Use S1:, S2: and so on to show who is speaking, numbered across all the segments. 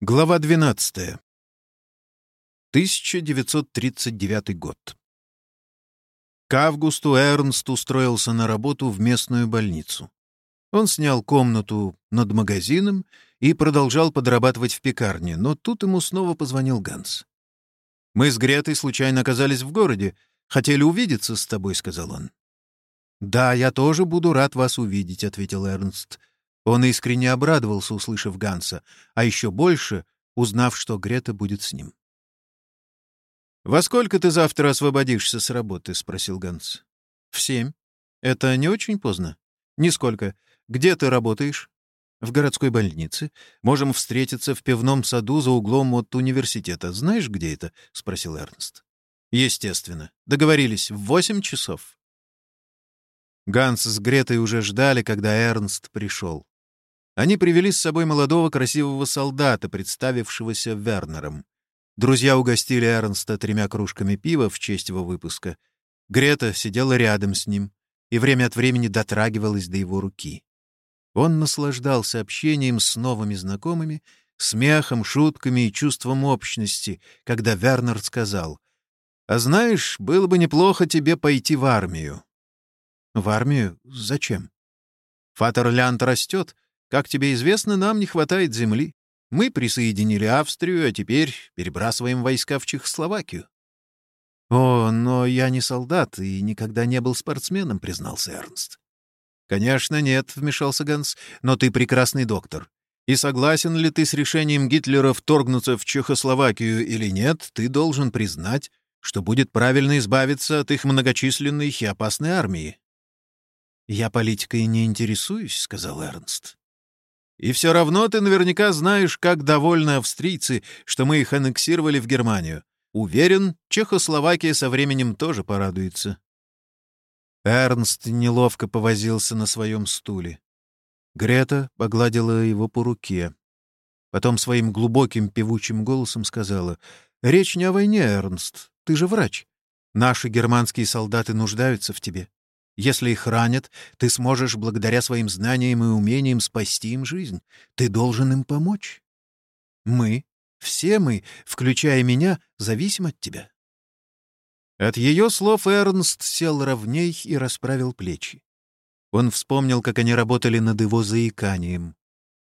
S1: Глава 12. 1939 год. К августу Эрнст устроился на работу в местную больницу. Он снял комнату над магазином и продолжал подрабатывать в пекарне, но тут ему снова позвонил Ганс. «Мы с Гретой случайно оказались в городе. Хотели увидеться с тобой», — сказал он. «Да, я тоже буду рад вас увидеть», — ответил Эрнст. Он искренне обрадовался, услышав Ганса, а еще больше, узнав, что Грета будет с ним. «Во сколько ты завтра освободишься с работы?» — спросил Ганс. «В семь. Это не очень поздно?» «Нисколько. Где ты работаешь?» «В городской больнице. Можем встретиться в пивном саду за углом от университета. Знаешь, где это?» — спросил Эрнст. «Естественно. Договорились. В восемь часов». Ганс с Гретой уже ждали, когда Эрнст пришел. Они привели с собой молодого красивого солдата, представившегося Вернером. Друзья угостили Эрнста тремя кружками пива в честь его выпуска. Грета сидела рядом с ним и время от времени дотрагивалась до его руки. Он наслаждался общением с новыми знакомыми, смехом, шутками и чувством общности, когда Вернер сказал, «А знаешь, было бы неплохо тебе пойти в армию». «В армию? Зачем?» «Фатерлянд растет, как тебе известно, нам не хватает земли. Мы присоединили Австрию, а теперь перебрасываем войска в Чехословакию. «О, но я не солдат и никогда не был спортсменом», — признался Эрнст. «Конечно, нет», — вмешался Ганс, — «но ты прекрасный доктор. И согласен ли ты с решением Гитлера вторгнуться в Чехословакию или нет, ты должен признать, что будет правильно избавиться от их многочисленной и опасной армии». «Я политикой не интересуюсь», — сказал Эрнст. И все равно ты наверняка знаешь, как довольны австрийцы, что мы их аннексировали в Германию. Уверен, Чехословакия со временем тоже порадуется. Эрнст неловко повозился на своем стуле. Грета погладила его по руке. Потом своим глубоким певучим голосом сказала, «Речь не о войне, Эрнст. Ты же врач. Наши германские солдаты нуждаются в тебе. Если их ранят, ты сможешь благодаря своим знаниям и умениям спасти им жизнь. Ты должен им помочь. Мы, все мы, включая меня, зависим от тебя». От ее слов Эрнст сел ровней и расправил плечи. Он вспомнил, как они работали над его заиканием.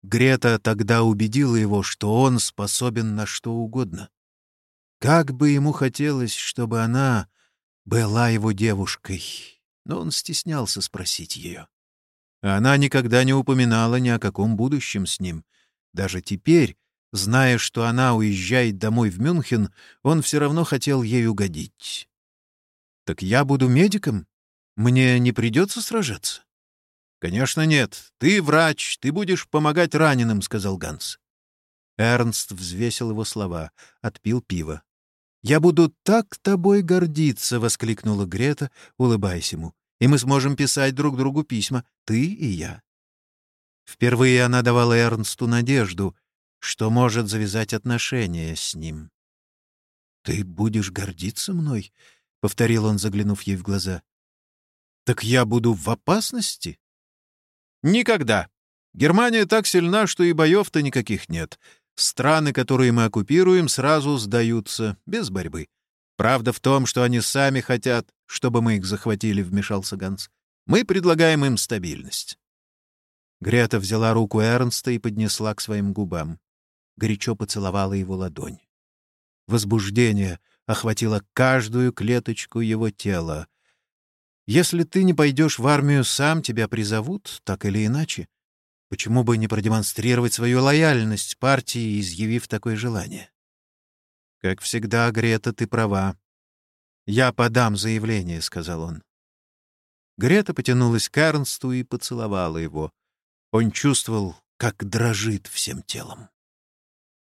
S1: Грета тогда убедила его, что он способен на что угодно. Как бы ему хотелось, чтобы она была его девушкой но он стеснялся спросить ее. Она никогда не упоминала ни о каком будущем с ним. Даже теперь, зная, что она уезжает домой в Мюнхен, он все равно хотел ей угодить. «Так я буду медиком? Мне не придется сражаться?» «Конечно нет. Ты врач, ты будешь помогать раненым», — сказал Ганс. Эрнст взвесил его слова, отпил пиво. «Я буду так тобой гордиться!» — воскликнула Грета, улыбаясь ему и мы сможем писать друг другу письма, ты и я». Впервые она давала Эрнсту надежду, что может завязать отношения с ним. «Ты будешь гордиться мной?» — повторил он, заглянув ей в глаза. «Так я буду в опасности?» «Никогда. Германия так сильна, что и боев-то никаких нет. Страны, которые мы оккупируем, сразу сдаются, без борьбы. Правда в том, что они сами хотят, чтобы мы их захватили, — вмешался Ганс. Мы предлагаем им стабильность. Грета взяла руку Эрнста и поднесла к своим губам. Горячо поцеловала его ладонь. Возбуждение охватило каждую клеточку его тела. «Если ты не пойдешь в армию сам, тебя призовут, так или иначе. Почему бы не продемонстрировать свою лояльность партии, изъявив такое желание?» «Как всегда, Грета, ты права. Я подам заявление», — сказал он. Грета потянулась к Эрнсту и поцеловала его. Он чувствовал, как дрожит всем телом.